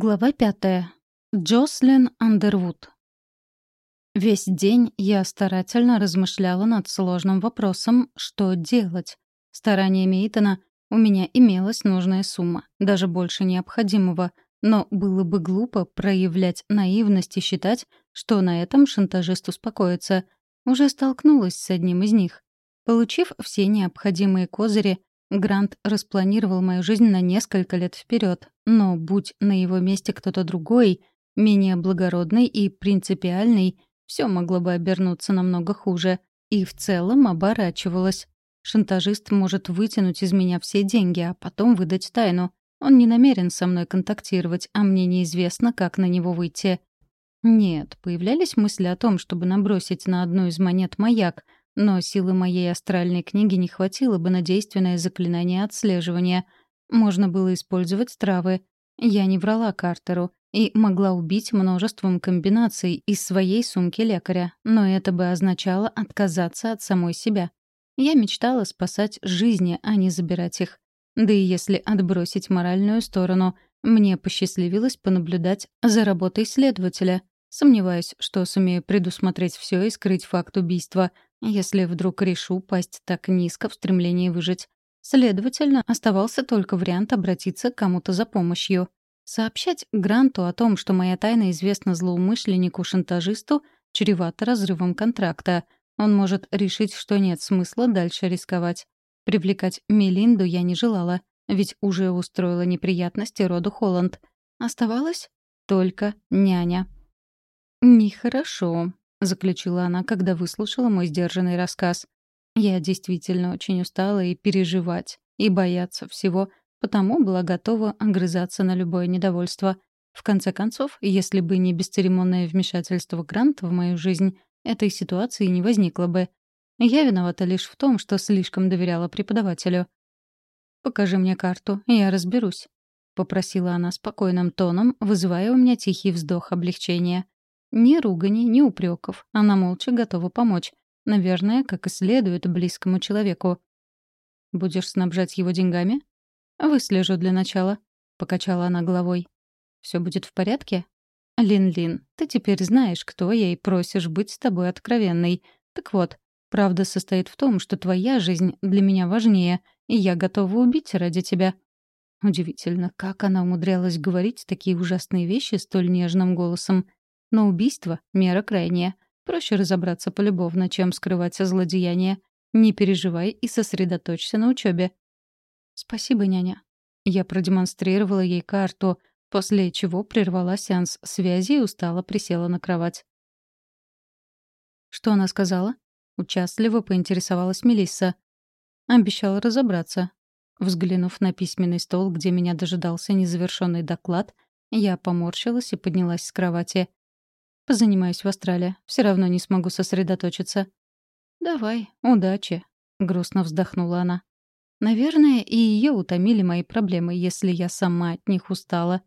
Глава пятая. Джослин Андервуд. Весь день я старательно размышляла над сложным вопросом, что делать. Стараниями Итана у меня имелась нужная сумма, даже больше необходимого, но было бы глупо проявлять наивность и считать, что на этом шантажист успокоится. Уже столкнулась с одним из них. Получив все необходимые козыри, Грант распланировал мою жизнь на несколько лет вперед, но будь на его месте кто-то другой, менее благородный и принципиальный, все могло бы обернуться намного хуже. И в целом оборачивалось. Шантажист может вытянуть из меня все деньги, а потом выдать тайну. Он не намерен со мной контактировать, а мне неизвестно, как на него выйти. Нет, появлялись мысли о том, чтобы набросить на одну из монет маяк — но силы моей астральной книги не хватило бы на действенное заклинание отслеживания. Можно было использовать травы. Я не врала Картеру и могла убить множеством комбинаций из своей сумки лекаря, но это бы означало отказаться от самой себя. Я мечтала спасать жизни, а не забирать их. Да и если отбросить моральную сторону, мне посчастливилось понаблюдать за работой следователя. Сомневаюсь, что сумею предусмотреть все и скрыть факт убийства — если вдруг решу пасть так низко в стремлении выжить. Следовательно, оставался только вариант обратиться к кому-то за помощью. Сообщать Гранту о том, что моя тайна известна злоумышленнику-шантажисту, чревато разрывом контракта. Он может решить, что нет смысла дальше рисковать. Привлекать Мелинду я не желала, ведь уже устроила неприятности роду Холланд. Оставалась только няня. «Нехорошо», — заключила она, когда выслушала мой сдержанный рассказ. «Я действительно очень устала и переживать, и бояться всего, потому была готова огрызаться на любое недовольство. В конце концов, если бы не бесцеремонное вмешательство Гранта в мою жизнь, этой ситуации не возникло бы. Я виновата лишь в том, что слишком доверяла преподавателю. «Покажи мне карту, я разберусь», — попросила она спокойным тоном, вызывая у меня тихий вздох облегчения. Ни ругани, ни упреков. Она молча готова помочь. Наверное, как и следует близкому человеку. «Будешь снабжать его деньгами?» «Выслежу для начала», — покачала она головой. «Все будет в порядке?» «Лин-Лин, ты теперь знаешь, кто я, и просишь быть с тобой откровенной. Так вот, правда состоит в том, что твоя жизнь для меня важнее, и я готова убить ради тебя». Удивительно, как она умудрялась говорить такие ужасные вещи столь нежным голосом. Но убийство — мера крайняя. Проще разобраться полюбовно, чем скрывать злодеяние. Не переживай и сосредоточься на учебе. «Спасибо, няня». Я продемонстрировала ей карту, после чего прервала сеанс связи и устало присела на кровать. «Что она сказала?» Участливо поинтересовалась Мелисса. Обещала разобраться. Взглянув на письменный стол, где меня дожидался незавершенный доклад, я поморщилась и поднялась с кровати. Позанимаюсь в Австралии. Все равно не смогу сосредоточиться. «Давай, удачи», — грустно вздохнула она. Наверное, и ее утомили мои проблемы, если я сама от них устала.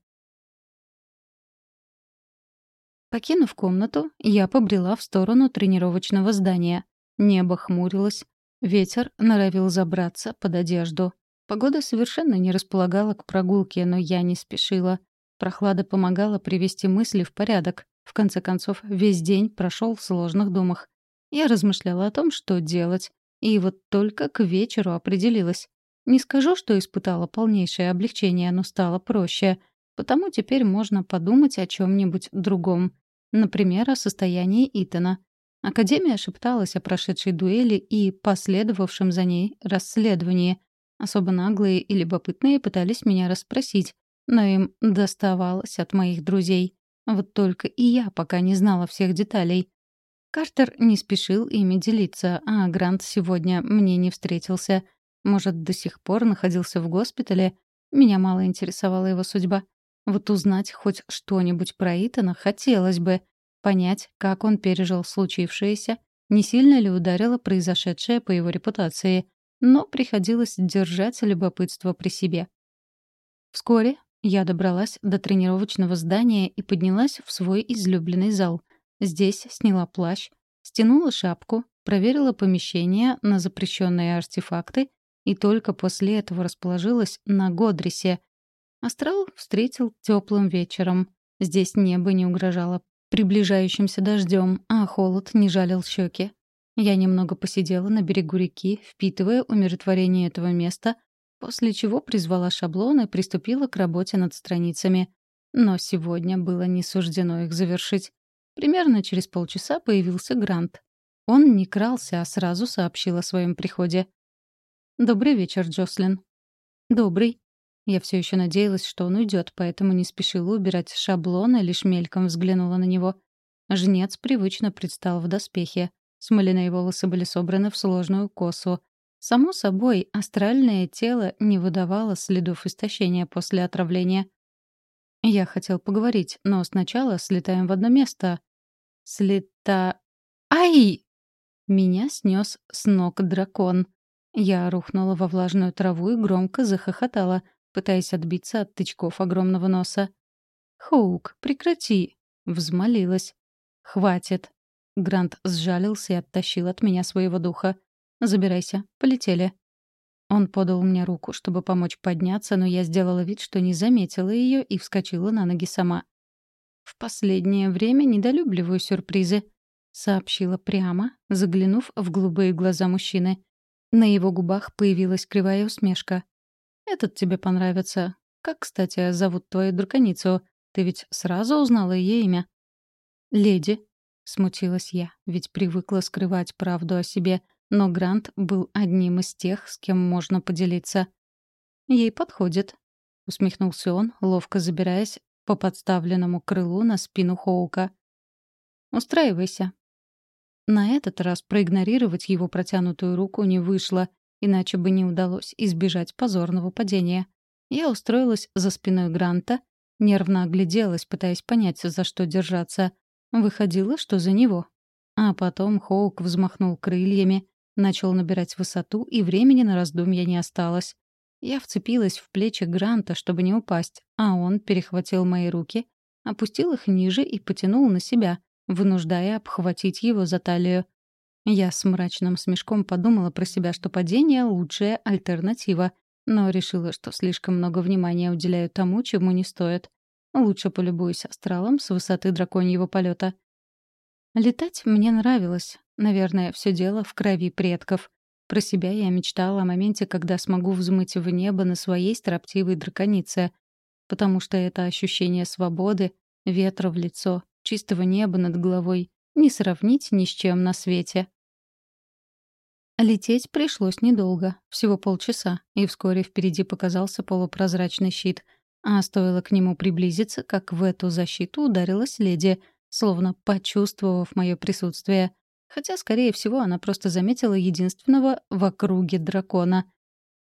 Покинув комнату, я побрела в сторону тренировочного здания. Небо хмурилось, ветер норовил забраться под одежду. Погода совершенно не располагала к прогулке, но я не спешила. Прохлада помогала привести мысли в порядок. В конце концов, весь день прошел в сложных думах. Я размышляла о том, что делать, и вот только к вечеру определилась. Не скажу, что испытала полнейшее облегчение, но стало проще. Потому теперь можно подумать о чем-нибудь другом. Например, о состоянии Итана. Академия шепталась о прошедшей дуэли и последовавшем за ней расследовании. Особо наглые и любопытные пытались меня расспросить, но им доставалось от моих друзей. Вот только и я пока не знала всех деталей. Картер не спешил ими делиться, а Грант сегодня мне не встретился. Может, до сих пор находился в госпитале? Меня мало интересовала его судьба. Вот узнать хоть что-нибудь про Итана хотелось бы. Понять, как он пережил случившееся, не сильно ли ударило произошедшее по его репутации. Но приходилось держать любопытство при себе. Вскоре я добралась до тренировочного здания и поднялась в свой излюбленный зал. Здесь сняла плащ, стянула шапку, проверила помещение на запрещенные артефакты и только после этого расположилась на Годрисе. Астрал встретил теплым вечером. Здесь небо не угрожало приближающимся дождем, а холод не жалил щеки. Я немного посидела на берегу реки, впитывая умиротворение этого места, после чего призвала шаблон и приступила к работе над страницами. Но сегодня было не суждено их завершить. Примерно через полчаса появился Грант. Он не крался, а сразу сообщил о своем приходе. «Добрый вечер, Джослин». «Добрый». Я все еще надеялась, что он уйдет, поэтому не спешила убирать шаблон и лишь мельком взглянула на него. Жнец привычно предстал в доспехе. Смоляные волосы были собраны в сложную косу. Само собой, астральное тело не выдавало следов истощения после отравления. Я хотел поговорить, но сначала слетаем в одно место. Слета... Ай! Меня снес с ног дракон. Я рухнула во влажную траву и громко захохотала, пытаясь отбиться от тычков огромного носа. «Хоук, прекрати!» — взмолилась. «Хватит!» Грант сжалился и оттащил от меня своего духа. «Забирайся, полетели». Он подал мне руку, чтобы помочь подняться, но я сделала вид, что не заметила ее и вскочила на ноги сама. «В последнее время недолюбливаю сюрпризы», — сообщила прямо, заглянув в голубые глаза мужчины. На его губах появилась кривая усмешка. «Этот тебе понравится. Как, кстати, зовут твою драконицу? Ты ведь сразу узнала ее имя?» «Леди», — смутилась я, ведь привыкла скрывать правду о себе, но Грант был одним из тех, с кем можно поделиться. «Ей подходит», — усмехнулся он, ловко забираясь по подставленному крылу на спину Хоука. «Устраивайся», на этот раз проигнорировать его протянутую руку не вышло, иначе бы не удалось избежать позорного падения. Я устроилась за спиной Гранта, нервно огляделась, пытаясь понять, за что держаться. Выходило, что за него. А потом Хоук взмахнул крыльями, начал набирать высоту, и времени на раздумья не осталось. Я вцепилась в плечи Гранта, чтобы не упасть, а он перехватил мои руки, опустил их ниже и потянул на себя — вынуждая обхватить его за талию. Я с мрачным смешком подумала про себя, что падение — лучшая альтернатива, но решила, что слишком много внимания уделяю тому, чему не стоит. Лучше полюбуюсь астралом с высоты драконьего полета. Летать мне нравилось. Наверное, все дело в крови предков. Про себя я мечтала о моменте, когда смогу взмыть в небо на своей строптивой драконице, потому что это ощущение свободы, ветра в лицо, чистого неба над головой не сравнить ни с чем на свете. Лететь пришлось недолго, всего полчаса, и вскоре впереди показался полупрозрачный щит, а стоило к нему приблизиться, как в эту защиту ударилась леди, словно почувствовав мое присутствие. Хотя, скорее всего, она просто заметила единственного в округе дракона.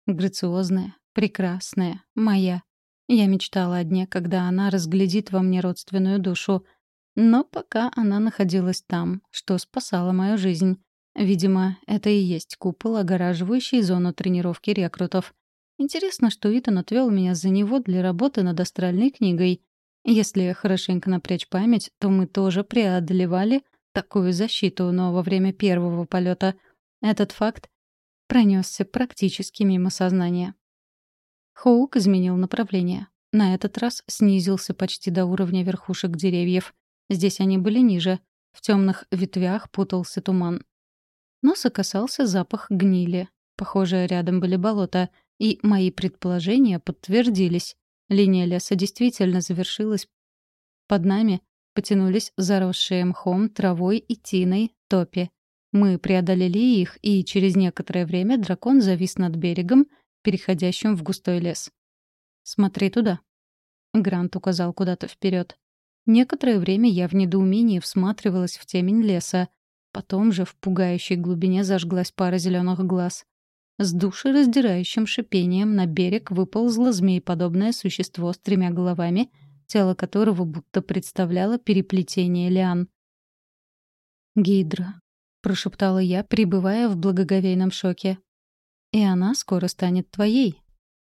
Грациозная, прекрасная, моя. Я мечтала о дне, когда она разглядит во мне родственную душу — но пока она находилась там, что спасало мою жизнь. Видимо, это и есть купол, огораживающий зону тренировки рекрутов. Интересно, что Итан отвел меня за него для работы над астральной книгой. Если хорошенько напрячь память, то мы тоже преодолевали такую защиту, но во время первого полета этот факт пронесся практически мимо сознания. Хоук изменил направление. На этот раз снизился почти до уровня верхушек деревьев. Здесь они были ниже. В темных ветвях путался туман. Носа касался запах гнили. Похоже, рядом были болота, и мои предположения подтвердились. Линия леса действительно завершилась. Под нами потянулись заросшие мхом, травой и тиной топи. Мы преодолели их, и через некоторое время дракон завис над берегом, переходящим в густой лес. «Смотри туда». Грант указал куда-то вперед. Некоторое время я в недоумении всматривалась в темень леса. Потом же в пугающей глубине зажглась пара зеленых глаз. С душераздирающим шипением на берег выползло змееподобное существо с тремя головами, тело которого будто представляло переплетение лиан. «Гидра», — прошептала я, пребывая в благоговейном шоке. «И она скоро станет твоей».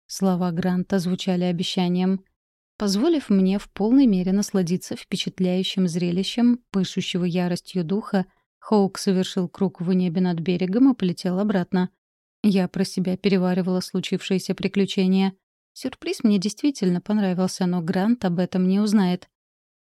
Слова Гранта звучали обещанием — Позволив мне в полной мере насладиться впечатляющим зрелищем, пышущего яростью духа, Хоук совершил круг в небе над берегом и полетел обратно. Я про себя переваривала случившееся приключение. Сюрприз мне действительно понравился, но Грант об этом не узнает.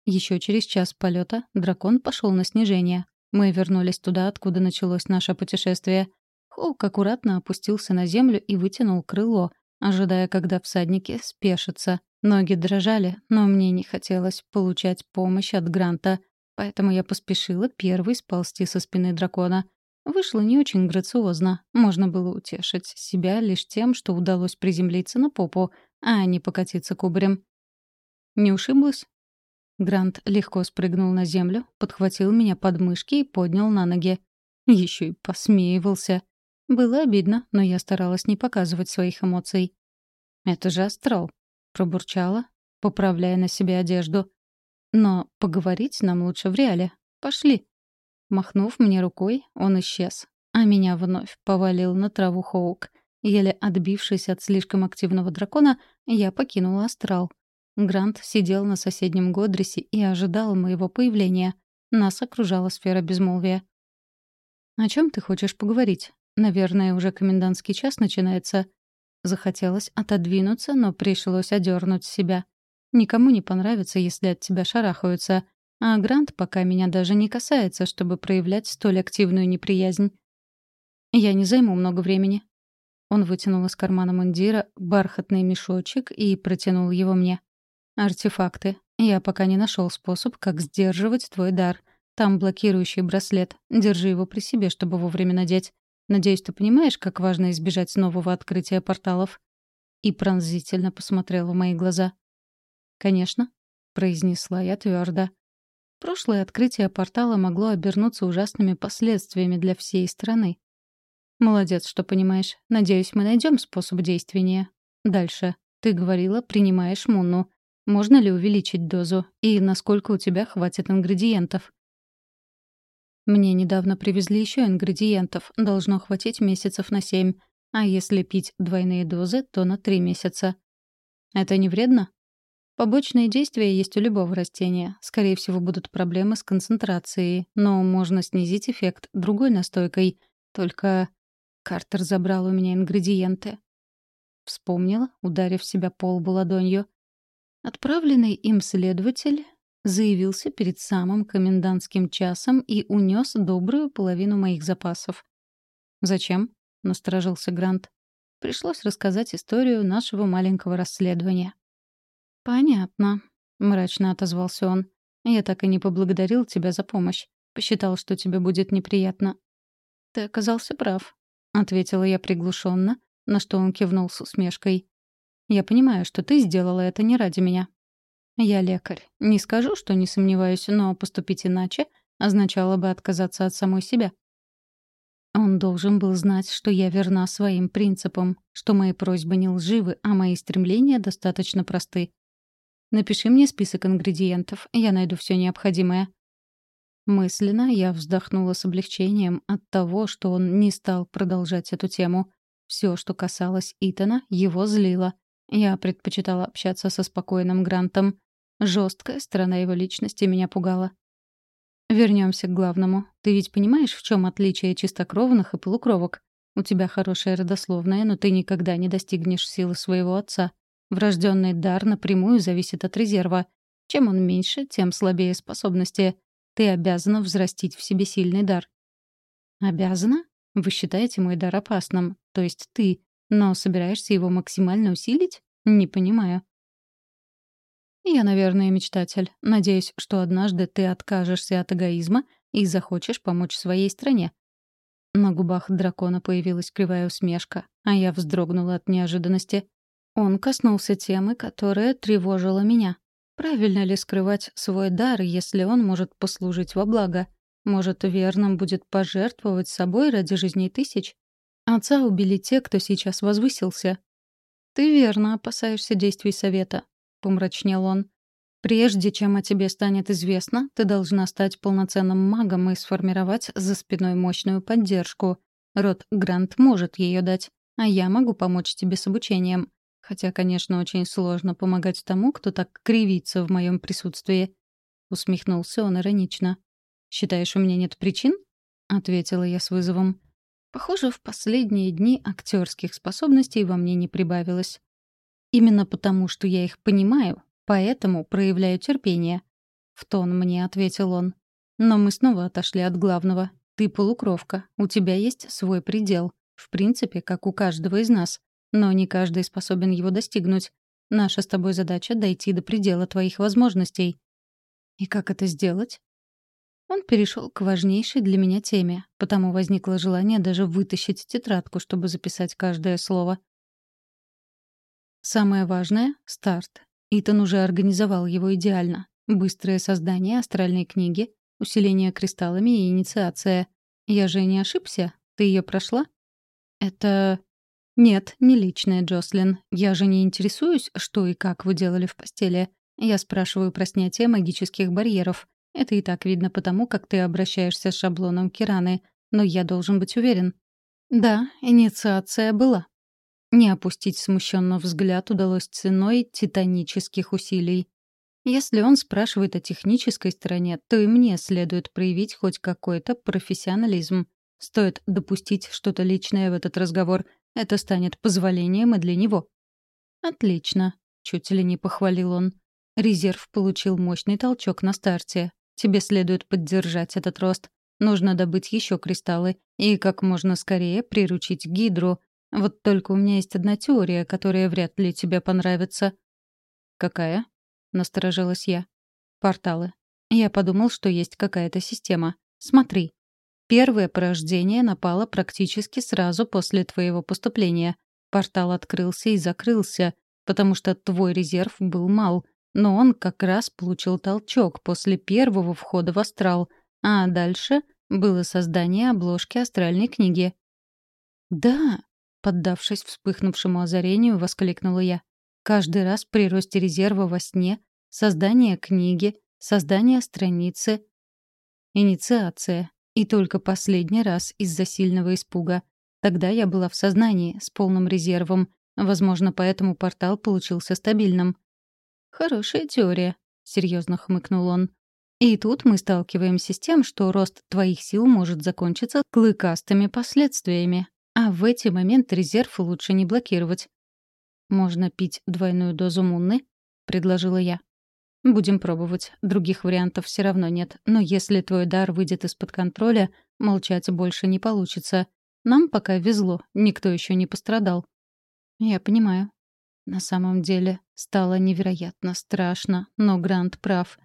Еще через час полета дракон пошел на снижение. Мы вернулись туда, откуда началось наше путешествие. Хоук аккуратно опустился на землю и вытянул крыло, ожидая, когда всадники спешатся. Ноги дрожали, но мне не хотелось получать помощь от Гранта, поэтому я поспешила первой сползти со спины дракона. Вышло не очень грациозно. Можно было утешить себя лишь тем, что удалось приземлиться на попу, а не покатиться кубарем. «Не ушиблась?» Грант легко спрыгнул на землю, подхватил меня под мышки и поднял на ноги. Еще и посмеивался. Было обидно, но я старалась не показывать своих эмоций. «Это же астрал», — пробурчала, поправляя на себе одежду. «Но поговорить нам лучше в реале. Пошли». Махнув мне рукой, он исчез, а меня вновь повалил на траву Хоук. Еле отбившись от слишком активного дракона, я покинула астрал. Грант сидел на соседнем Годрисе и ожидал моего появления. Нас окружала сфера безмолвия. «О чем ты хочешь поговорить? Наверное, уже комендантский час начинается». Захотелось отодвинуться, но пришлось одернуть себя. Никому не понравится, если от тебя шарахаются, а Грант пока меня даже не касается, чтобы проявлять столь активную неприязнь. Я не займу много времени. Он вытянул из кармана мундира бархатный мешочек и протянул его мне. Артефакты. Я пока не нашел способ, как сдерживать твой дар. Там блокирующий браслет. Держи его при себе, чтобы вовремя надеть. Надеюсь, ты понимаешь, как важно избежать нового открытия порталов. И пронзительно посмотрел в мои глаза. Конечно, произнесла я твердо. Прошлое открытие портала могло обернуться ужасными последствиями для всей страны. Молодец, что понимаешь. Надеюсь, мы найдем способ действеннее. Дальше. Ты говорила, принимаешь Мунну. Можно ли увеличить дозу? И насколько у тебя хватит ингредиентов? Мне недавно привезли еще ингредиентов. Должно хватить месяцев на семь. А если пить двойные дозы, то на три месяца. Это не вредно? Побочные действия есть у любого растения. Скорее всего, будут проблемы с концентрацией, но можно снизить эффект другой настойкой. Только Картер забрал у меня ингредиенты. Вспомнила, ударив себя по лбу ладонью. Отправленный им следователь заявился перед самым комендантским часом и унес добрую половину моих запасов. «Зачем?» — насторожился Грант. Пришлось рассказать историю нашего маленького расследования. «Понятно», — мрачно отозвался он. «Я так и не поблагодарил тебя за помощь. Посчитал, что тебе будет неприятно». «Ты оказался прав», — ответила я приглушенно, на что он кивнул с усмешкой. «Я понимаю, что ты сделала это не ради меня». «Я лекарь. Не скажу, что не сомневаюсь, но поступить иначе означало бы отказаться от самой себя». Он должен был знать, что я верна своим принципам, что мои просьбы не лживы, а мои стремления достаточно просты. Напиши мне список ингредиентов, я найду все необходимое». Мысленно я вздохнула с облегчением от того, что он не стал продолжать эту тему. Все, что касалось Итана, его злило. Я предпочитала общаться со спокойным Грантом. Жесткая сторона его личности меня пугала. Вернемся к главному. Ты ведь понимаешь, в чем отличие чистокровных и полукровок? У тебя хорошая родословная, но ты никогда не достигнешь силы своего отца. Врожденный дар напрямую зависит от резерва. Чем он меньше, тем слабее способности. Ты обязана взрастить в себе сильный дар. Обязана? Вы считаете мой дар опасным, то есть ты, но собираешься его максимально усилить? Не понимаю. Я, наверное, мечтатель. Надеюсь, что однажды ты откажешься от эгоизма и захочешь помочь своей стране. На губах дракона появилась кривая усмешка, а я вздрогнула от неожиданности. Он коснулся темы, которая тревожила меня. Правильно ли скрывать свой дар, если он может послужить во благо? Может, верным будет пожертвовать собой ради жизни тысяч? Отца убили те, кто сейчас возвысился. «Ты верно опасаешься действий совета», — помрачнел он. «Прежде чем о тебе станет известно, ты должна стать полноценным магом и сформировать за спиной мощную поддержку. Род Грант может ее дать, а я могу помочь тебе с обучением. Хотя, конечно, очень сложно помогать тому, кто так кривится в моем присутствии. Усмехнулся он иронично. «Считаешь, у меня нет причин?» — ответила я с вызовом. Похоже, в последние дни актерских способностей во мне не прибавилось. Именно потому, что я их понимаю, поэтому проявляю терпение. В тон мне ответил он. Но мы снова отошли от главного. Ты полукровка, у тебя есть свой предел. В принципе, как у каждого из нас. Но не каждый способен его достигнуть. Наша с тобой задача — дойти до предела твоих возможностей. И как это сделать? Он перешел к важнейшей для меня теме, потому возникло желание даже вытащить тетрадку, чтобы записать каждое слово. Самое важное — старт. Итан уже организовал его идеально. Быстрое создание астральной книги, усиление кристаллами и инициация. Я же не ошибся? Ты ее прошла? Это... Нет, не личное, Джослин. Я же не интересуюсь, что и как вы делали в постели. Я спрашиваю про снятие магических барьеров. Это и так видно потому, как ты обращаешься с шаблоном Кираны, но я должен быть уверен. Да, инициация была. Не опустить смущенно взгляд удалось ценой титанических усилий. Если он спрашивает о технической стороне, то и мне следует проявить хоть какой-то профессионализм. Стоит допустить что-то личное в этот разговор, это станет позволением и для него. «Отлично», — чуть ли не похвалил он. Резерв получил мощный толчок на старте. Тебе следует поддержать этот рост. Нужно добыть еще кристаллы и как можно скорее приручить гидру. Вот только у меня есть одна теория, которая вряд ли тебе понравится. «Какая?» — насторожилась я. «Порталы. Я подумал, что есть какая-то система. Смотри. Первое порождение напало практически сразу после твоего поступления. Портал открылся и закрылся, потому что твой резерв был мал, но он как раз получил толчок после первого входа в астрал, а дальше было создание обложки астральной книги. «Да», — поддавшись вспыхнувшему озарению, воскликнула я. «Каждый раз при росте резерва во сне, создание книги, создание страницы, инициация. И только последний раз из-за сильного испуга. Тогда я была в сознании, с полным резервом. Возможно, поэтому портал получился стабильным. «Хорошая теория», — серьезно хмыкнул он. «И тут мы сталкиваемся с тем, что рост твоих сил может закончиться клыкастыми последствиями, а в эти моменты резерв лучше не блокировать». «Можно пить двойную дозу мунны?» — предложила я. «Будем пробовать. Других вариантов все равно нет. Но если твой дар выйдет из-под контроля, молчать больше не получится. Нам пока везло, никто еще не пострадал». «Я понимаю», на самом деле стало невероятно страшно, но Грант прав.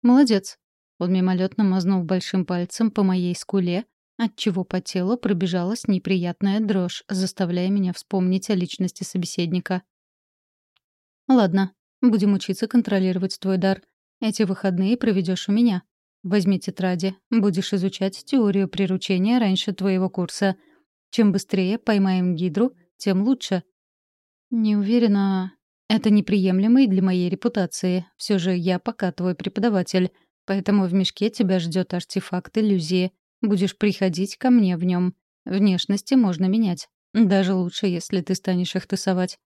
«Молодец». Он мимолетно мазнул большим пальцем по моей скуле, отчего по телу пробежалась неприятная дрожь, заставляя меня вспомнить о личности собеседника. «Ладно, будем учиться контролировать твой дар. Эти выходные проведешь у меня. Возьми тетради, будешь изучать теорию приручения раньше твоего курса. Чем быстрее поймаем гидру, тем лучше. «Не уверена. Это неприемлемо и для моей репутации. Все же я пока твой преподаватель, поэтому в мешке тебя ждет артефакт иллюзии. Будешь приходить ко мне в нем. Внешности можно менять. Даже лучше, если ты станешь их тасовать».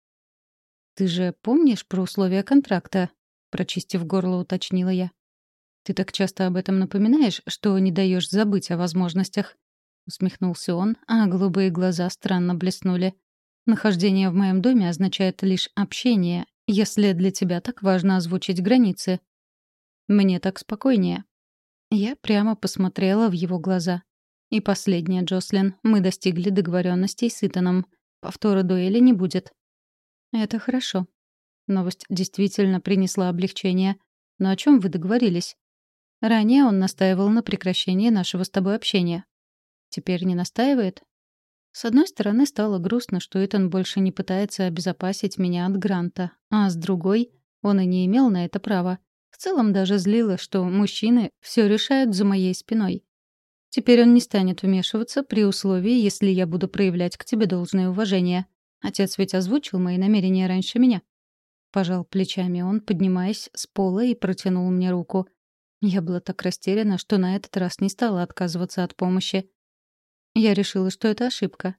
«Ты же помнишь про условия контракта?» Прочистив горло, уточнила я. «Ты так часто об этом напоминаешь, что не даешь забыть о возможностях». Усмехнулся он, а голубые глаза странно блеснули. Нахождение в моем доме означает лишь общение, если для тебя так важно озвучить границы. Мне так спокойнее. Я прямо посмотрела в его глаза. И последнее, Джослин, мы достигли договоренностей с Итаном. Повтора дуэли не будет. Это хорошо. Новость действительно принесла облегчение. Но о чем вы договорились? Ранее он настаивал на прекращении нашего с тобой общения. Теперь не настаивает? С одной стороны, стало грустно, что Итан больше не пытается обезопасить меня от Гранта, а с другой, он и не имел на это права. В целом даже злило, что мужчины все решают за моей спиной. Теперь он не станет вмешиваться при условии, если я буду проявлять к тебе должное уважение. Отец ведь озвучил мои намерения раньше меня. Пожал плечами он, поднимаясь с пола и протянул мне руку. Я была так растеряна, что на этот раз не стала отказываться от помощи. Я решила, что это ошибка.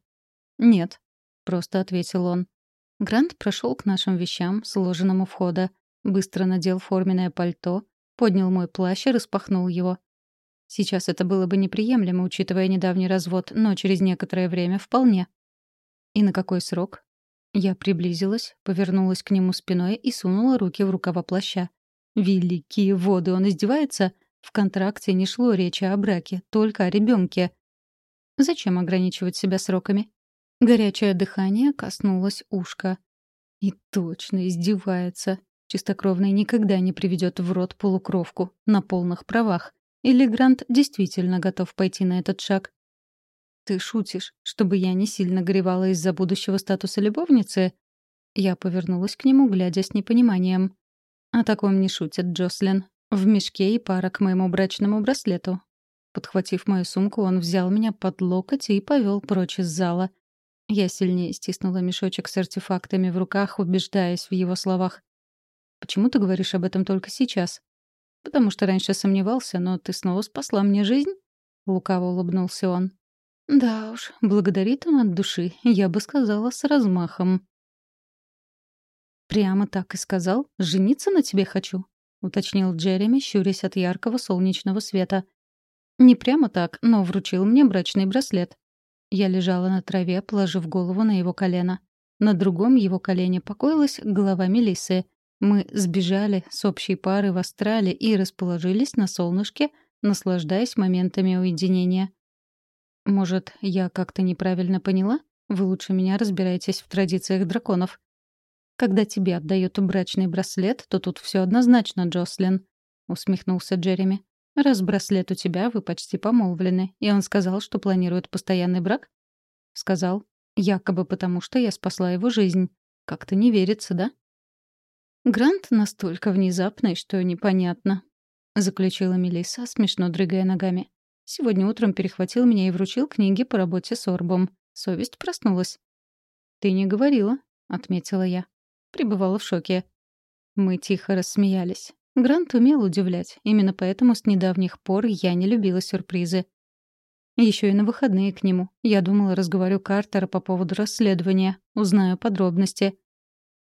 «Нет», — просто ответил он. Грант прошел к нашим вещам, сложенным у входа, быстро надел форменное пальто, поднял мой плащ и распахнул его. Сейчас это было бы неприемлемо, учитывая недавний развод, но через некоторое время вполне. «И на какой срок?» Я приблизилась, повернулась к нему спиной и сунула руки в рукава плаща. Великие воды, он издевается? В контракте не шло речи о браке, только о ребенке. Зачем ограничивать себя сроками? Горячее дыхание коснулось ушка. И точно издевается. Чистокровный никогда не приведет в рот полукровку на полных правах. Или Грант действительно готов пойти на этот шаг? «Ты шутишь, чтобы я не сильно горевала из-за будущего статуса любовницы?» Я повернулась к нему, глядя с непониманием. «О таком не шутят, Джослин. В мешке и пара к моему брачному браслету». Подхватив мою сумку, он взял меня под локоть и повел прочь из зала. Я сильнее стиснула мешочек с артефактами в руках, убеждаясь в его словах. «Почему ты говоришь об этом только сейчас?» «Потому что раньше сомневался, но ты снова спасла мне жизнь?» Лукаво улыбнулся он. Да уж, благодарит он от души, я бы сказала, с размахом. «Прямо так и сказал? Жениться на тебе хочу?» — уточнил Джереми, щурясь от яркого солнечного света. «Не прямо так, но вручил мне брачный браслет». Я лежала на траве, положив голову на его колено. На другом его колене покоилась голова Мелиссы. Мы сбежали с общей пары в астрале и расположились на солнышке, наслаждаясь моментами уединения. Может, я как-то неправильно поняла? Вы лучше меня разбираетесь в традициях драконов. Когда тебе отдают брачный браслет, то тут все однозначно, Джослин, усмехнулся Джереми. Раз браслет у тебя, вы почти помолвлены. И он сказал, что планирует постоянный брак? Сказал. Якобы потому, что я спасла его жизнь. Как-то не верится, да? Грант настолько внезапный, что непонятно, заключила Мелисса, смешно дрыгая ногами. Сегодня утром перехватил меня и вручил книги по работе с Орбом. Совесть проснулась. «Ты не говорила», — отметила я. Пребывала в шоке. Мы тихо рассмеялись. Грант умел удивлять. Именно поэтому с недавних пор я не любила сюрпризы. Еще и на выходные к нему. Я думала, разговорю Картера по поводу расследования, узнаю подробности.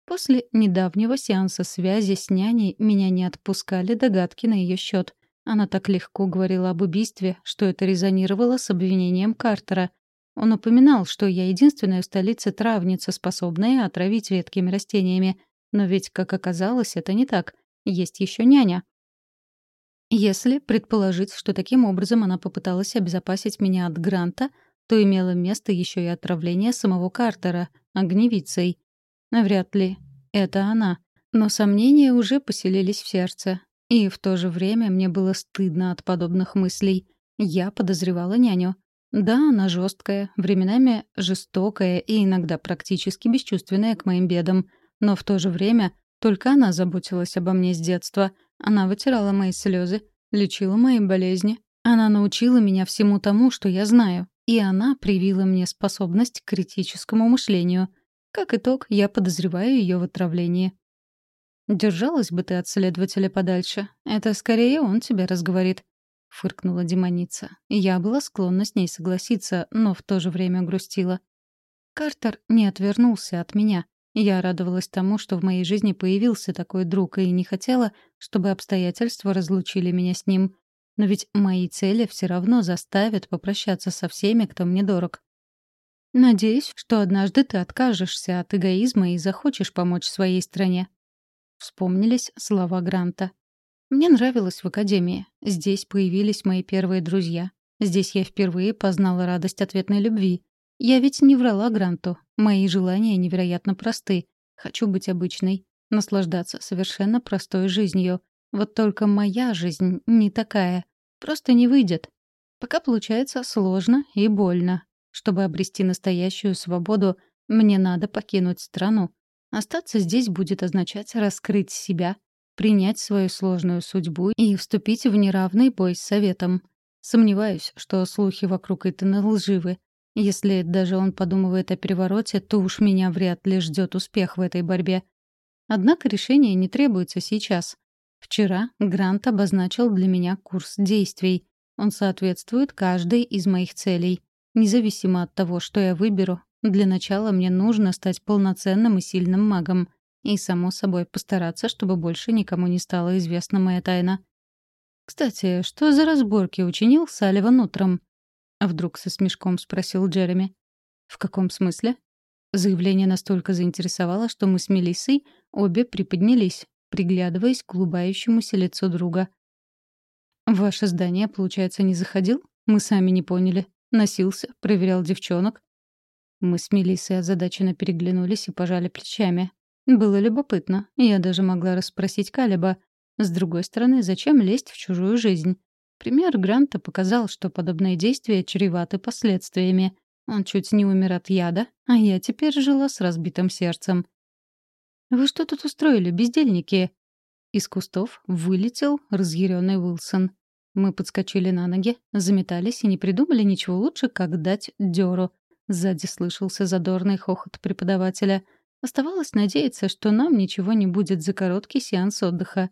После недавнего сеанса связи с няней меня не отпускали догадки на ее счет. Она так легко говорила об убийстве, что это резонировало с обвинением Картера. Он упоминал, что я единственная в столице травница, способная отравить редкими растениями. Но ведь, как оказалось, это не так. Есть еще няня. Если предположить, что таким образом она попыталась обезопасить меня от Гранта, то имело место еще и отравление самого Картера огневицей. Вряд ли это она. Но сомнения уже поселились в сердце. И в то же время мне было стыдно от подобных мыслей. Я подозревала няню. Да, она жесткая, временами жестокая и иногда практически бесчувственная к моим бедам. Но в то же время только она заботилась обо мне с детства. Она вытирала мои слезы, лечила мои болезни. Она научила меня всему тому, что я знаю. И она привила мне способность к критическому мышлению. Как итог, я подозреваю ее в отравлении. «Держалась бы ты от следователя подальше. Это скорее он тебя разговорит», — фыркнула демоница. Я была склонна с ней согласиться, но в то же время грустила. Картер не отвернулся от меня. Я радовалась тому, что в моей жизни появился такой друг, и не хотела, чтобы обстоятельства разлучили меня с ним. Но ведь мои цели все равно заставят попрощаться со всеми, кто мне дорог. Надеюсь, что однажды ты откажешься от эгоизма и захочешь помочь своей стране. Вспомнились слова Гранта. Мне нравилось в академии. Здесь появились мои первые друзья. Здесь я впервые познала радость ответной любви. Я ведь не врала Гранту. Мои желания невероятно просты. Хочу быть обычной, наслаждаться совершенно простой жизнью. Вот только моя жизнь не такая. Просто не выйдет. Пока получается сложно и больно. Чтобы обрести настоящую свободу, мне надо покинуть страну. Остаться здесь будет означать раскрыть себя, принять свою сложную судьбу и вступить в неравный бой с советом. Сомневаюсь, что слухи вокруг Итана лживы. Если даже он подумывает о перевороте, то уж меня вряд ли ждет успех в этой борьбе. Однако решение не требуется сейчас. Вчера Грант обозначил для меня курс действий. Он соответствует каждой из моих целей. Независимо от того, что я выберу, для начала мне нужно стать полноценным и сильным магом. И, само собой, постараться, чтобы больше никому не стала известна моя тайна. «Кстати, что за разборки учинил Салливан утром?» — вдруг со смешком спросил Джереми. «В каком смысле?» Заявление настолько заинтересовало, что мы с Мелиссой обе приподнялись, приглядываясь к улыбающемуся лицу друга. «Ваше здание, получается, не заходил? Мы сами не поняли. Носился, проверял девчонок». Мы с Мелиссой озадаченно переглянулись и пожали плечами. Было любопытно. Я даже могла расспросить Калиба. С другой стороны, зачем лезть в чужую жизнь? Пример Гранта показал, что подобные действия чреваты последствиями. Он чуть не умер от яда, а я теперь жила с разбитым сердцем. «Вы что тут устроили, бездельники?» Из кустов вылетел разъяренный Уилсон. Мы подскочили на ноги, заметались и не придумали ничего лучше, как дать дёру. Сзади слышался задорный хохот преподавателя. Оставалось надеяться, что нам ничего не будет за короткий сеанс отдыха.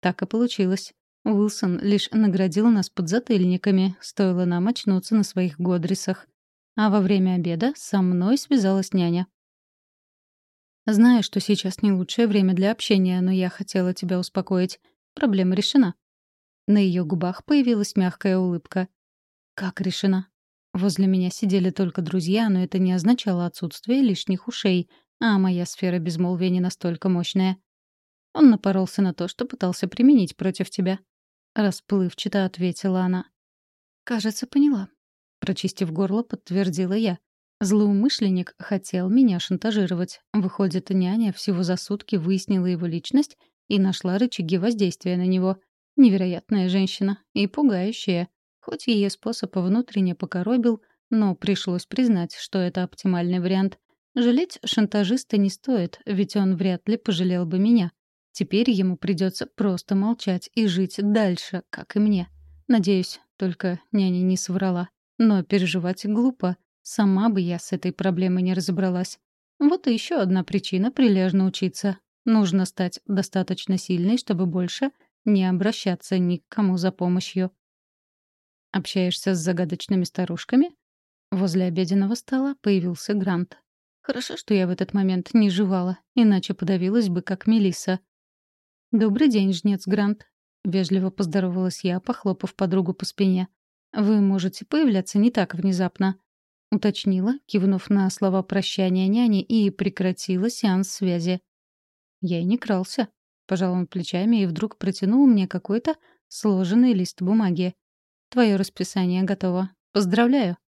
Так и получилось. Уилсон лишь наградил нас подзатыльниками, стоило нам очнуться на своих годрисах. А во время обеда со мной связалась няня. «Знаю, что сейчас не лучшее время для общения, но я хотела тебя успокоить. Проблема решена». На ее губах появилась мягкая улыбка. «Как решена?» Возле меня сидели только друзья, но это не означало отсутствие лишних ушей, а моя сфера безмолвия не настолько мощная. Он напоролся на то, что пытался применить против тебя. Расплывчато ответила она. «Кажется, поняла. Прочистив горло, подтвердила я. Злоумышленник хотел меня шантажировать. Выходит, няня всего за сутки выяснила его личность и нашла рычаги воздействия на него. Невероятная женщина и пугающая. Хоть ее способ внутренне покоробил, но пришлось признать, что это оптимальный вариант. Жалеть шантажиста не стоит, ведь он вряд ли пожалел бы меня. Теперь ему придется просто молчать и жить дальше, как и мне. Надеюсь, только няня не соврала. Но переживать глупо. Сама бы я с этой проблемой не разобралась. Вот и еще одна причина прилежно учиться. Нужно стать достаточно сильной, чтобы больше не обращаться ни к кому за помощью. Общаешься с загадочными старушками? Возле обеденного стола появился Грант. Хорошо, что я в этот момент не жевала, иначе подавилась бы, как Мелисса. «Добрый день, жнец Грант», — вежливо поздоровалась я, похлопав подругу по спине. «Вы можете появляться не так внезапно», — уточнила, кивнув на слова прощания няни и прекратила сеанс связи. Я и не крался. Пожал он плечами и вдруг протянул мне какой-то сложенный лист бумаги. «Твое расписание готово. Поздравляю».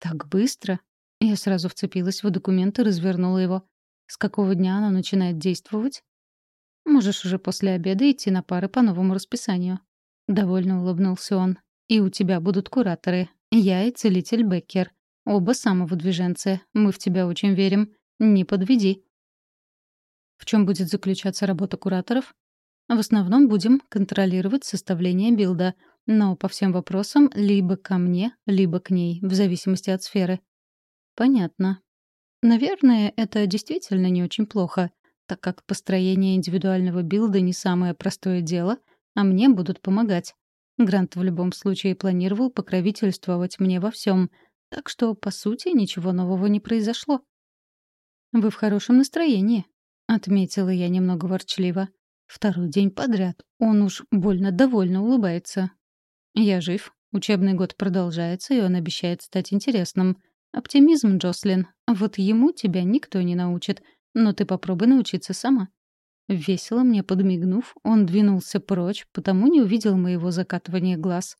«Так быстро?» Я сразу вцепилась в документ и развернула его. «С какого дня оно начинает действовать?» «Можешь уже после обеда идти на пары по новому расписанию». Довольно улыбнулся он. И у тебя будут кураторы. Я и целитель Беккер. Оба самовыдвиженцы. Мы в тебя очень верим. Не подведи. В чем будет заключаться работа кураторов? В основном будем контролировать составление билда, но по всем вопросам либо ко мне, либо к ней, в зависимости от сферы. Понятно. Наверное, это действительно не очень плохо, так как построение индивидуального билда не самое простое дело, а мне будут помогать. Грант в любом случае планировал покровительствовать мне во всем, так что, по сути, ничего нового не произошло. «Вы в хорошем настроении», — отметила я немного ворчливо. Второй день подряд. Он уж больно довольно улыбается. «Я жив. Учебный год продолжается, и он обещает стать интересным. Оптимизм, Джослин. Вот ему тебя никто не научит, но ты попробуй научиться сама. Весело мне подмигнув, он двинулся прочь, потому не увидел моего закатывания глаз.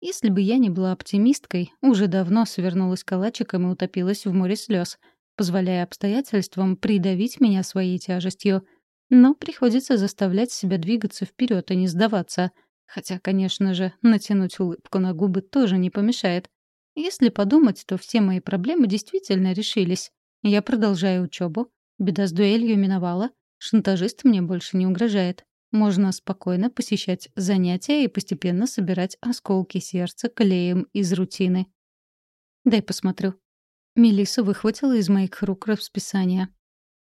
Если бы я не была оптимисткой, уже давно свернулась калачиком и утопилась в море слез, позволяя обстоятельствам придавить меня своей тяжестью. Но приходится заставлять себя двигаться вперед и не сдаваться. Хотя, конечно же, натянуть улыбку на губы тоже не помешает. Если подумать, то все мои проблемы действительно решились. Я продолжаю учебу, беда с дуэлью миновала, Шантажист мне больше не угрожает. Можно спокойно посещать занятия и постепенно собирать осколки сердца клеем из рутины. Дай посмотрю. Мелисса выхватила из моих рук расписание.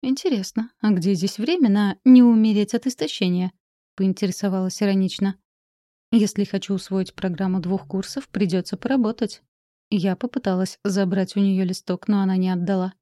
«Интересно, а где здесь время на «не умереть от истощения»?» — поинтересовалась иронично. «Если хочу усвоить программу двух курсов, придется поработать». Я попыталась забрать у нее листок, но она не отдала.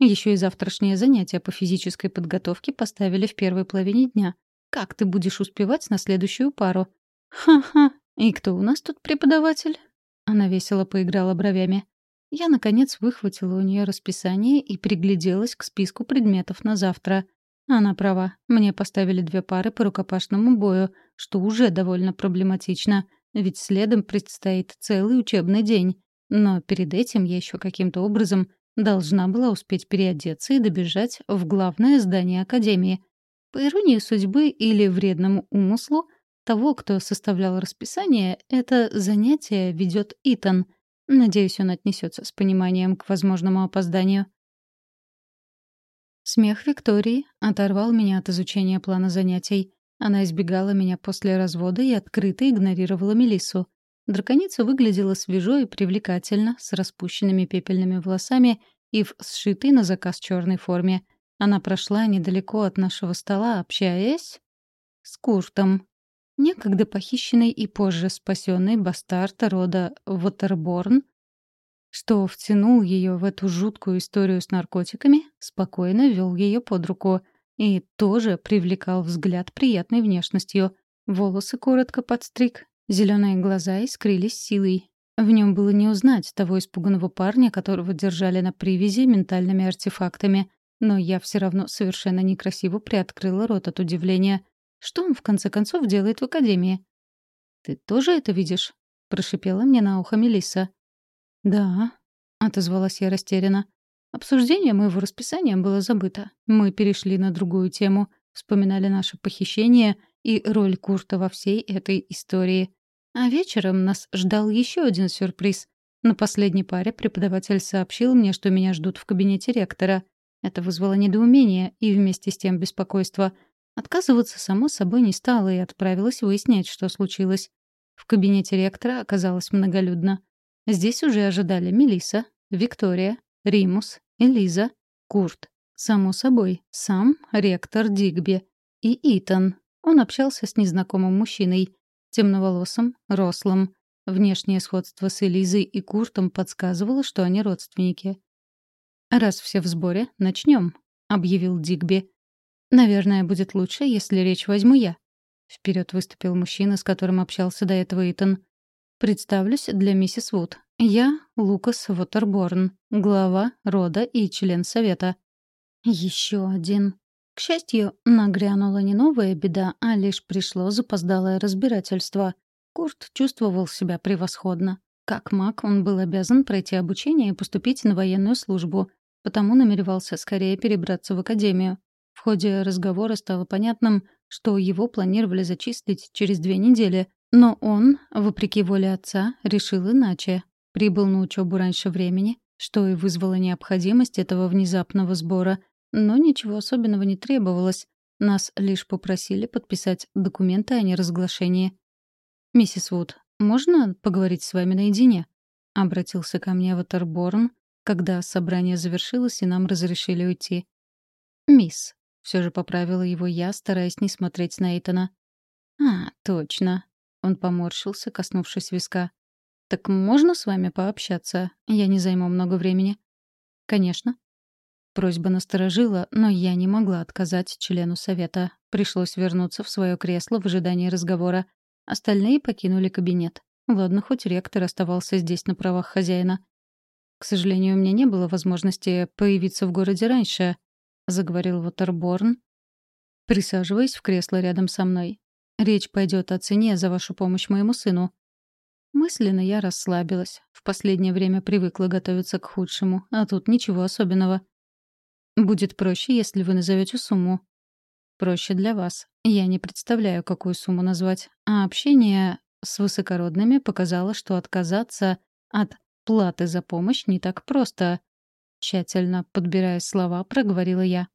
Еще и завтрашнее занятие по физической подготовке поставили в первой половине дня. Как ты будешь успевать на следующую пару? Ха-ха. И кто у нас тут преподаватель? Она весело поиграла бровями. Я, наконец, выхватила у нее расписание и пригляделась к списку предметов на завтра. Она права. Мне поставили две пары по рукопашному бою, что уже довольно проблематично, ведь следом предстоит целый учебный день. Но перед этим я еще каким-то образом должна была успеть переодеться и добежать в главное здание Академии. По иронии судьбы или вредному умыслу, того, кто составлял расписание, это занятие ведет Итан. Надеюсь, он отнесется с пониманием к возможному опозданию. Смех Виктории оторвал меня от изучения плана занятий. Она избегала меня после развода и открыто игнорировала Мелиссу. Драконица выглядела свежо и привлекательно, с распущенными пепельными волосами и в сшитой на заказ черной форме. Она прошла недалеко от нашего стола, общаясь с Куртом. Некогда похищенный и позже спасенный бастард рода Вотерборн что втянул ее в эту жуткую историю с наркотиками, спокойно вел ее под руку и тоже привлекал взгляд приятной внешностью. Волосы коротко подстриг, зеленые глаза искрились силой. В нем было не узнать того испуганного парня, которого держали на привязи ментальными артефактами, но я все равно совершенно некрасиво приоткрыла рот от удивления. Что он, в конце концов, делает в академии? «Ты тоже это видишь?» — прошипела мне на ухо Мелисса. «Да», — отозвалась я растерянно. Обсуждение моего расписания было забыто. Мы перешли на другую тему, вспоминали наше похищение и роль Курта во всей этой истории. А вечером нас ждал еще один сюрприз. На последней паре преподаватель сообщил мне, что меня ждут в кабинете ректора. Это вызвало недоумение и вместе с тем беспокойство. Отказываться, само собой, не стало и отправилась выяснять, что случилось. В кабинете ректора оказалось многолюдно. Здесь уже ожидали Мелиса, Виктория, Римус, Элиза, Курт. Само собой, сам ректор Дигби и Итан. Он общался с незнакомым мужчиной, темноволосым, рослым. Внешнее сходство с Элизой и Куртом подсказывало, что они родственники. «Раз все в сборе, начнем», — объявил Дигби. «Наверное, будет лучше, если речь возьму я». Вперед выступил мужчина, с которым общался до этого Итан. Представлюсь для миссис Вуд. Я Лукас Вотерборн, глава рода и член совета. Еще один. К счастью, нагрянула не новая беда, а лишь пришло запоздалое разбирательство. Курт чувствовал себя превосходно. Как маг он был обязан пройти обучение и поступить на военную службу, потому намеревался скорее перебраться в академию. В ходе разговора стало понятным, что его планировали зачислить через две недели, но он, вопреки воле отца, решил иначе. Прибыл на учебу раньше времени, что и вызвало необходимость этого внезапного сбора, но ничего особенного не требовалось. Нас лишь попросили подписать документы о неразглашении. «Миссис Вуд, можно поговорить с вами наедине?» — обратился ко мне Ватерборн, когда собрание завершилось и нам разрешили уйти. «Мисс», — все же поправила его я, стараясь не смотреть на Эйтона. «А, точно. Он поморщился, коснувшись виска. «Так можно с вами пообщаться? Я не займу много времени». «Конечно». Просьба насторожила, но я не могла отказать члену совета. Пришлось вернуться в свое кресло в ожидании разговора. Остальные покинули кабинет. Ладно, хоть ректор оставался здесь на правах хозяина. «К сожалению, у меня не было возможности появиться в городе раньше», — заговорил Ватерборн, присаживаясь в кресло рядом со мной. Речь пойдет о цене за вашу помощь моему сыну. Мысленно я расслабилась. В последнее время привыкла готовиться к худшему, а тут ничего особенного. Будет проще, если вы назовете сумму. Проще для вас. Я не представляю, какую сумму назвать. А общение с высокородными показало, что отказаться от платы за помощь не так просто. Тщательно подбирая слова, проговорила я.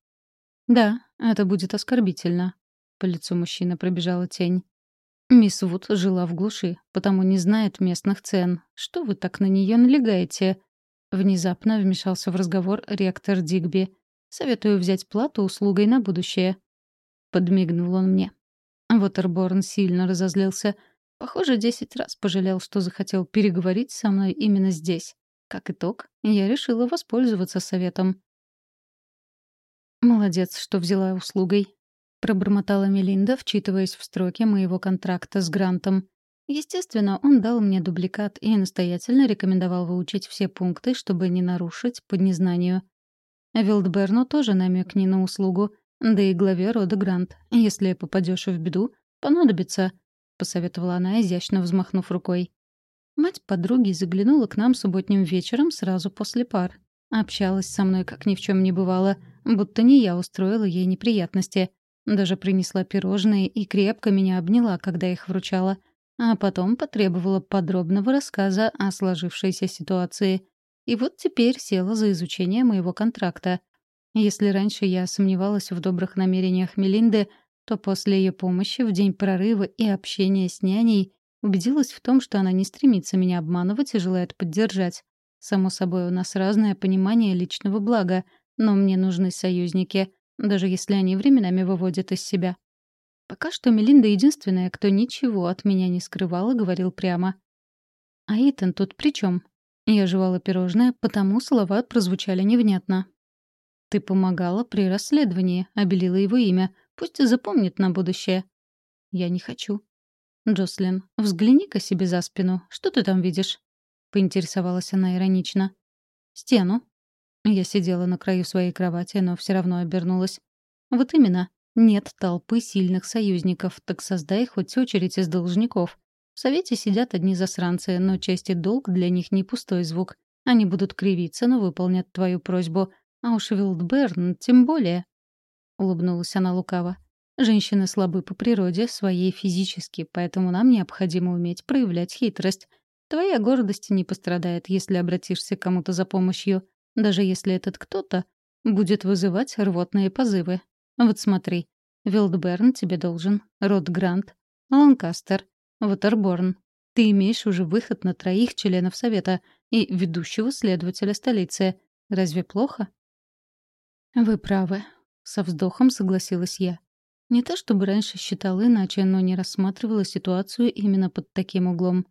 Да, это будет оскорбительно. По лицу мужчины пробежала тень. «Мисс Вуд жила в глуши, потому не знает местных цен. Что вы так на нее налегаете?» Внезапно вмешался в разговор ректор Дигби. «Советую взять плату услугой на будущее». Подмигнул он мне. Вотерборн сильно разозлился. Похоже, десять раз пожалел, что захотел переговорить со мной именно здесь. Как итог, я решила воспользоваться советом. «Молодец, что взяла услугой», — пробормотала Мелинда, вчитываясь в строки моего контракта с Грантом. Естественно, он дал мне дубликат и настоятельно рекомендовал выучить все пункты, чтобы не нарушить по незнанию. Вилдберну тоже намекни на услугу, да и главе рода Грант. Если попадешь в беду, понадобится, — посоветовала она, изящно взмахнув рукой. Мать подруги заглянула к нам субботним вечером сразу после пар. Общалась со мной, как ни в чем не бывало, будто не я устроила ей неприятности. Даже принесла пирожные и крепко меня обняла, когда их вручала. А потом потребовала подробного рассказа о сложившейся ситуации. И вот теперь села за изучение моего контракта. Если раньше я сомневалась в добрых намерениях Мелинды, то после ее помощи в день прорыва и общения с няней убедилась в том, что она не стремится меня обманывать и желает поддержать. Само собой, у нас разное понимание личного блага, но мне нужны союзники, даже если они временами выводят из себя. Пока что Мелинда единственная, кто ничего от меня не скрывал и говорил прямо. «А Итан тут при чем? Я жевала пирожное, потому слова прозвучали невнятно. «Ты помогала при расследовании, обелила его имя. Пусть запомнит на будущее». «Я не хочу». «Джослин, взгляни-ка себе за спину. Что ты там видишь?» — поинтересовалась она иронично. «Стену». Я сидела на краю своей кровати, но все равно обернулась. «Вот именно. Нет толпы сильных союзников, так создай хоть очередь из должников. В Совете сидят одни засранцы, но честь и долг для них не пустой звук. Они будут кривиться, но выполнят твою просьбу. А уж Вилдберн тем более. Улыбнулась она лукаво. Женщины слабы по природе, своей физически, поэтому нам необходимо уметь проявлять хитрость. Твоя гордость не пострадает, если обратишься к кому-то за помощью, даже если этот кто-то будет вызывать рвотные позывы. Вот смотри, Вилдберн тебе должен, Рот Грант, Ланкастер, Ватерборн. Ты имеешь уже выход на троих членов Совета и ведущего следователя столицы. Разве плохо? «Вы правы», — со вздохом согласилась я. Не то чтобы раньше считала иначе, но не рассматривала ситуацию именно под таким углом.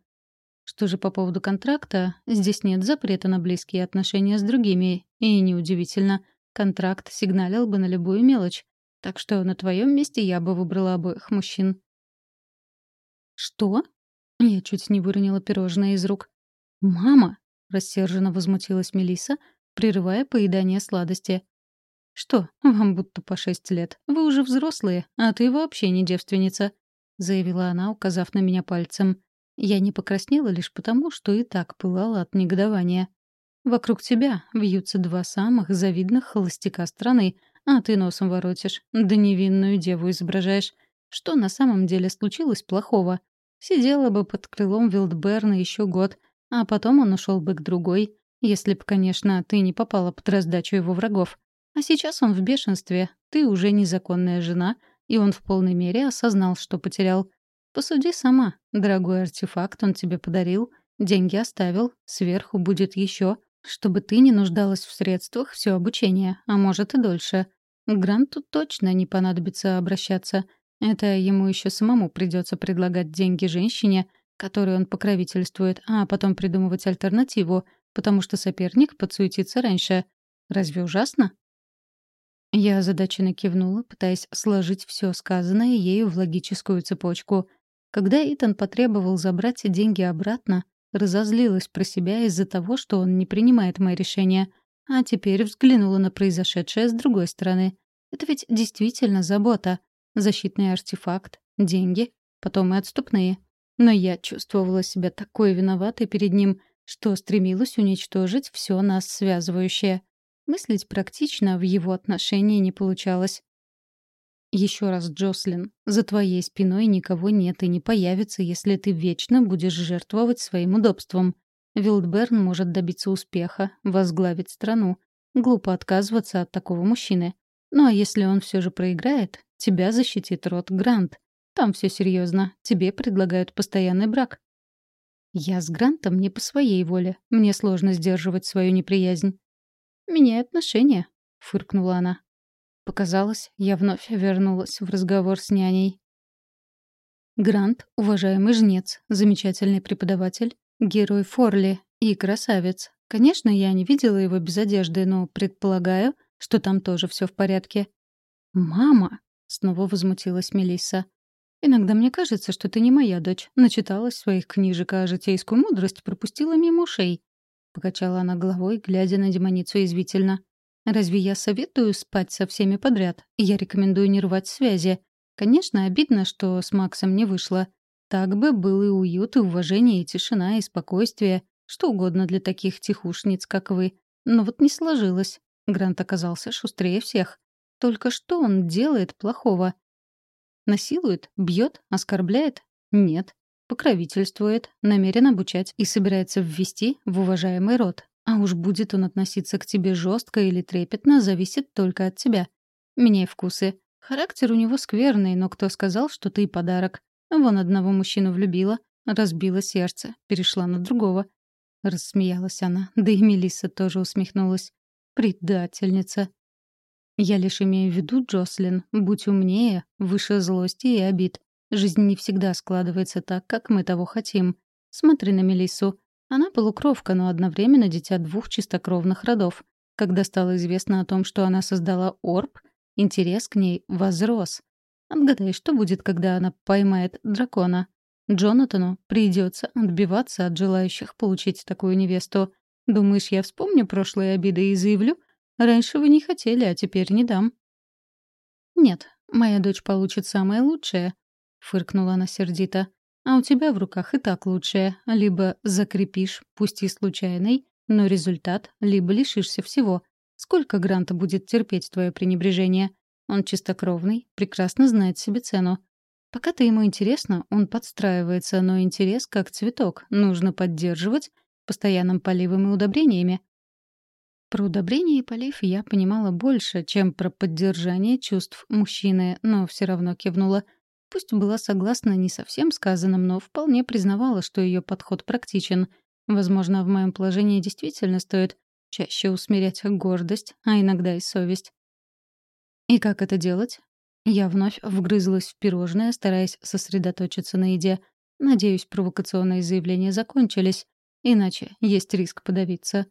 Что же по поводу контракта, здесь нет запрета на близкие отношения с другими, и неудивительно, контракт сигналил бы на любую мелочь, так что на твоем месте я бы выбрала обоих мужчин. «Что?» Я чуть не выронила пирожное из рук. «Мама!» — рассерженно возмутилась Мелиса, прерывая поедание сладости. «Что, вам будто по шесть лет. Вы уже взрослые, а ты вообще не девственница», — заявила она, указав на меня пальцем. Я не покраснела лишь потому, что и так пылала от негодования. «Вокруг тебя вьются два самых завидных холостяка страны, а ты носом воротишь, да невинную деву изображаешь. Что на самом деле случилось плохого? Сидела бы под крылом Вилдберна еще год, а потом он ушел бы к другой, если б, конечно, ты не попала под раздачу его врагов. А сейчас он в бешенстве. Ты уже незаконная жена, и он в полной мере осознал, что потерял. Посуди сама. Дорогой артефакт он тебе подарил, деньги оставил, сверху будет еще, чтобы ты не нуждалась в средствах все обучение, а может и дольше. Гранту точно не понадобится обращаться. Это ему еще самому придется предлагать деньги женщине, которой он покровительствует, а потом придумывать альтернативу, потому что соперник подсуетится раньше. Разве ужасно? Я озадаченно кивнула, пытаясь сложить все сказанное ею в логическую цепочку. Когда Итан потребовал забрать деньги обратно, разозлилась про себя из-за того, что он не принимает мои решения, а теперь взглянула на произошедшее с другой стороны. Это ведь действительно забота. Защитный артефакт, деньги, потом и отступные. Но я чувствовала себя такой виноватой перед ним, что стремилась уничтожить все нас связывающее. Мыслить практично в его отношении не получалось. Еще раз, Джослин, за твоей спиной никого нет и не появится, если ты вечно будешь жертвовать своим удобством. Вилдберн может добиться успеха, возглавить страну. Глупо отказываться от такого мужчины. Ну а если он все же проиграет, тебя защитит род Грант. Там все серьезно. Тебе предлагают постоянный брак. Я с Грантом не по своей воле. Мне сложно сдерживать свою неприязнь. «Меняй отношения», — фыркнула она. Показалось, я вновь вернулась в разговор с няней. Грант — уважаемый жнец, замечательный преподаватель, герой Форли и красавец. Конечно, я не видела его без одежды, но предполагаю, что там тоже все в порядке. «Мама!» — снова возмутилась Мелисса. Иногда мне кажется, что ты не моя дочь. Начиталась своих книжек, а житейскую мудрость пропустила мимо ушей. Покачала она головой, глядя на демоницу извительно. Разве я советую спать со всеми подряд? Я рекомендую не рвать связи. Конечно, обидно, что с Максом не вышло. Так бы был и уют, и уважение, и тишина, и спокойствие. Что угодно для таких тихушниц, как вы. Но вот не сложилось. Грант оказался шустрее всех. Только что он делает плохого? Насилует? Бьет? Оскорбляет? Нет. Покровительствует, намерен обучать и собирается ввести в уважаемый род. А уж будет он относиться к тебе жестко или трепетно, зависит только от тебя. Меняй вкусы. Характер у него скверный, но кто сказал, что ты подарок? Вон одного мужчину влюбила, разбила сердце, перешла на другого. Рассмеялась она, да и Мелисса тоже усмехнулась. Предательница. Я лишь имею в виду, Джослин, будь умнее, выше злости и обид. Жизнь не всегда складывается так, как мы того хотим. Смотри на Мелиссу. Она полукровка, но одновременно дитя двух чистокровных родов. Когда стало известно о том, что она создала Орб, интерес к ней возрос. Отгадай, что будет, когда она поймает дракона? Джонатану придется отбиваться от желающих получить такую невесту. Думаешь, я вспомню прошлые обиды и заявлю? Раньше вы не хотели, а теперь не дам. Нет, моя дочь получит самое лучшее, — фыркнула она сердито. А у тебя в руках и так лучшее. Либо закрепишь, пусть и случайный, но результат, либо лишишься всего. Сколько Гранта будет терпеть твое пренебрежение? Он чистокровный, прекрасно знает себе цену. Пока ты ему интересно, он подстраивается, но интерес как цветок. Нужно поддерживать постоянным поливом и удобрениями. Про удобрение и полив я понимала больше, чем про поддержание чувств мужчины, но все равно кивнула — Пусть была согласна не совсем сказанным, но вполне признавала, что ее подход практичен. Возможно, в моем положении действительно стоит чаще усмирять гордость, а иногда и совесть. И как это делать? Я вновь вгрызлась в пирожное, стараясь сосредоточиться на еде. Надеюсь, провокационные заявления закончились. Иначе есть риск подавиться.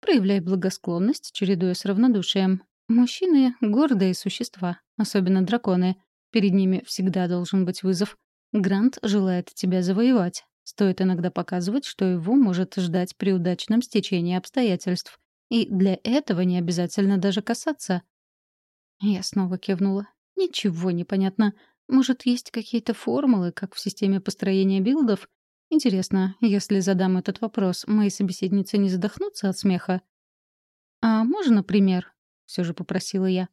Проявляй благосклонность, чередуя с равнодушием. Мужчины — гордые существа, особенно драконы. Перед ними всегда должен быть вызов. Грант желает тебя завоевать. Стоит иногда показывать, что его может ждать при удачном стечении обстоятельств. И для этого не обязательно даже касаться. Я снова кивнула. Ничего не понятно. Может, есть какие-то формулы, как в системе построения билдов? Интересно, если задам этот вопрос, мои собеседницы не задохнутся от смеха? «А можно пример?» — все же попросила я.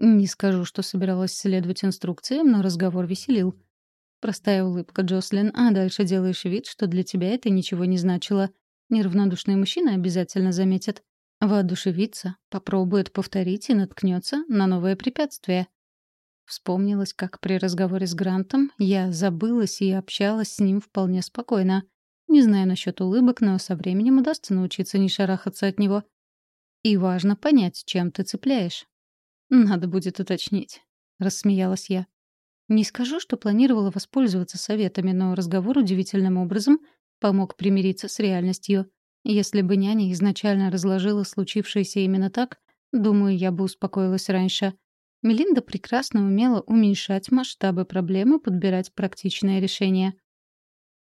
Не скажу, что собиралась следовать инструкциям, но разговор веселил. Простая улыбка, Джослин, а дальше делаешь вид, что для тебя это ничего не значило. Неравнодушные мужчины обязательно заметят. Воодушевится, попробует повторить и наткнется на новое препятствие. Вспомнилось, как при разговоре с Грантом я забылась и общалась с ним вполне спокойно. Не знаю насчет улыбок, но со временем удастся научиться не шарахаться от него. И важно понять, чем ты цепляешь. «Надо будет уточнить», — рассмеялась я. Не скажу, что планировала воспользоваться советами, но разговор удивительным образом помог примириться с реальностью. Если бы няня изначально разложила случившееся именно так, думаю, я бы успокоилась раньше. Мелинда прекрасно умела уменьшать масштабы проблемы, подбирать практичное решение.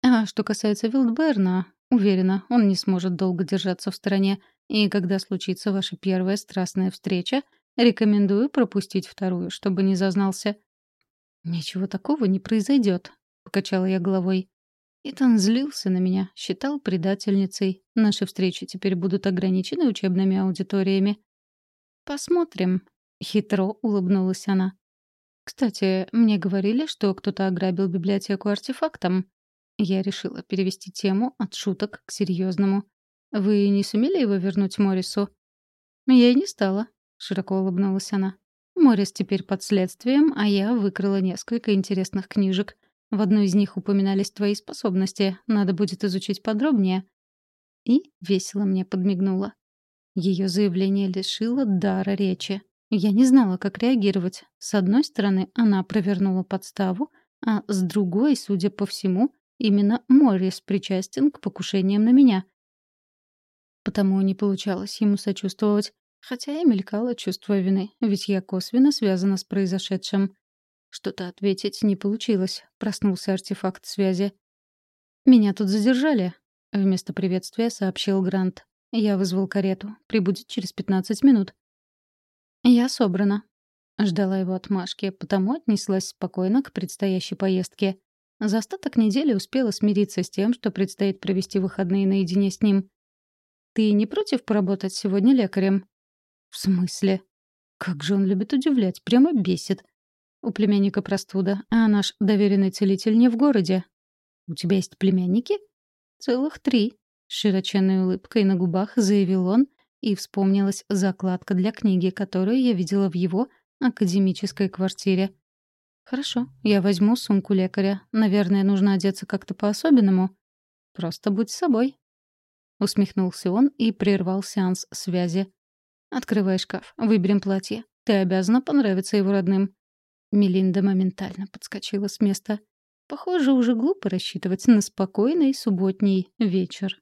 А что касается Вилдберна, уверена, он не сможет долго держаться в стороне, и когда случится ваша первая страстная встреча — Рекомендую пропустить вторую, чтобы не зазнался. «Ничего такого не произойдет», — покачала я головой. Итан злился на меня, считал предательницей. Наши встречи теперь будут ограничены учебными аудиториями. «Посмотрим», — хитро улыбнулась она. «Кстати, мне говорили, что кто-то ограбил библиотеку артефактом». Я решила перевести тему от шуток к серьезному. «Вы не сумели его вернуть Морису?» «Я и не стала. — широко улыбнулась она. «Морис теперь под следствием, а я выкрала несколько интересных книжек. В одной из них упоминались твои способности. Надо будет изучить подробнее». И весело мне подмигнула. Ее заявление лишило дара речи. Я не знала, как реагировать. С одной стороны, она провернула подставу, а с другой, судя по всему, именно Моррис причастен к покушениям на меня. Потому не получалось ему сочувствовать. Хотя и мелькало чувство вины, ведь я косвенно связана с произошедшим. Что-то ответить не получилось. Проснулся артефакт связи. «Меня тут задержали», — вместо приветствия сообщил Грант. «Я вызвал карету. Прибудет через пятнадцать минут». «Я собрана». Ждала его отмашки, потому отнеслась спокойно к предстоящей поездке. За остаток недели успела смириться с тем, что предстоит провести выходные наедине с ним. «Ты не против поработать сегодня лекарем?» «В смысле?» Как же он любит удивлять, прямо бесит. У племянника простуда, а наш доверенный целитель не в городе. У тебя есть племянники? Целых три. С широченной улыбкой на губах заявил он, и вспомнилась закладка для книги, которую я видела в его академической квартире. «Хорошо, я возьму сумку лекаря. Наверное, нужно одеться как-то по-особенному. Просто будь собой». Усмехнулся он и прервал сеанс связи. «Открывай шкаф, выберем платье. Ты обязана понравиться его родным». Мелинда моментально подскочила с места. Похоже, уже глупо рассчитывать на спокойный субботний вечер.